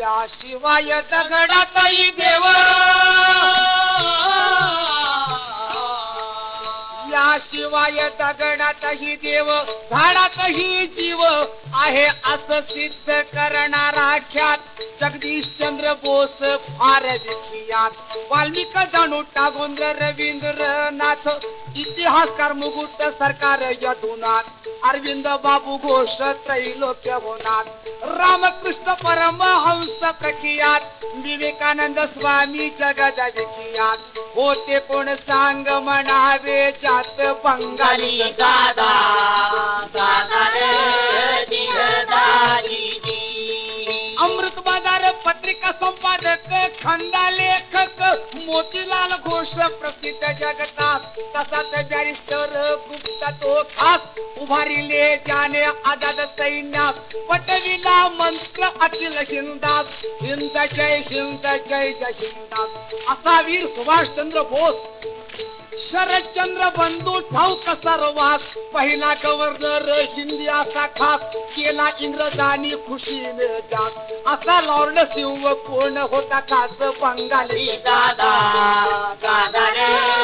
याशिवाय दगडातही देव. याशिवाय दगडातही देव झाडातही जीव आहे असं सिद्ध करणारा ख्यात. जगदीश चंद्र बोस फार विख्यात वाल्मिक जाणू टागोंद्र रवींद्रनाथ. इतिहासकार मुकुट सरकार यदुनाथ. अरविंद बाबू घोष त्रैलोक्य होनाथ रामकृष्ण परमहंस प्रख्यात. विवेकानंद स्वामी जगद विख्यात होते कोण सांग म्हणावे जात बंगाली दादा. दादा रे दिलदारी अमृत बाजार पत्रिका संपादक खंदा लेखक मोतीलाल घोष प्रसिद्ध जगतास तसाच बॅरिस्टर गुप्ता तो खास उभारिले ज्याने आजाद सैन्यास. पटविला मंत्र अखिल हिंदास हिंद जय हिंद जय जय हिंदास असा वीर सुभाषचंद्र बोस शरदचंद्र बंधू ठाऊक सर्वात. पहिला गव्हर्नर हिंदी असा खास. केला इंग्रजांनी खुशीने जात असा लॉर्ड सिंह कोण होता खास? बंगाली दादा. दादा रे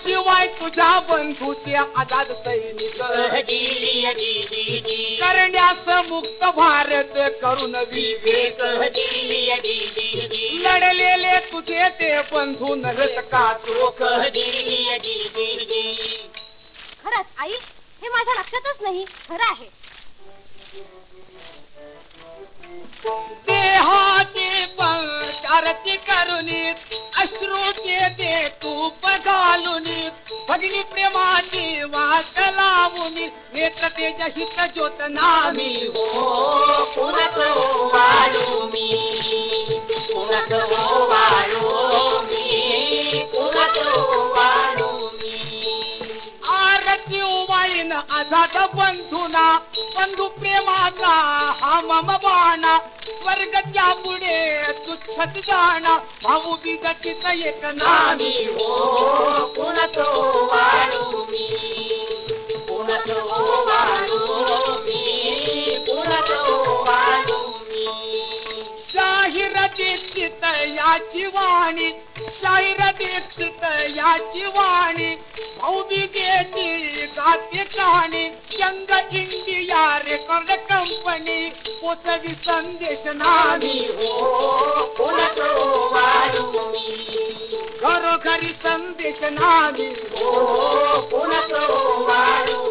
याशिवाय तुझ्या बंधूचे आजाद सैनिक. करण्यास मुक्त भारत करून विवेक. लढलेले तुझे ते बंधू नव्हेत का चोख? खरंच आई हे माझ्या लक्षातच नाही. खरं आहे. देहाचे पंचारती करुनी अश्रूचे दे तूप घालुनी भगिनी प्रेमाची वाट लावुनी नेत्र तेज हित ज्योत नामी हो कुणाचं वाळू मी कुणाचं वाळू मी कुणाचं वाळू मी. आरती उवाईन आझाद बंधुना बंधू प्रेमाचा हा मम बाणा. स्वर्ग त्या पुढे तुच्छत जाणा. भाऊ बीजचित एक नामी. आम्ही हो कुणाचं वाळू मी. कुणाचं दीक्षित याची वाणी. शाहिर दीक्षित याची वाणी भाऊबीजेची गाते कहाणी यंग इंडिया रेकॉर्ड कंपनी पोचवी संदेश नामी आम्ही हो कुणाचं वाळू मी घरोघरी संदेश नामी हो कुणाचं वाळू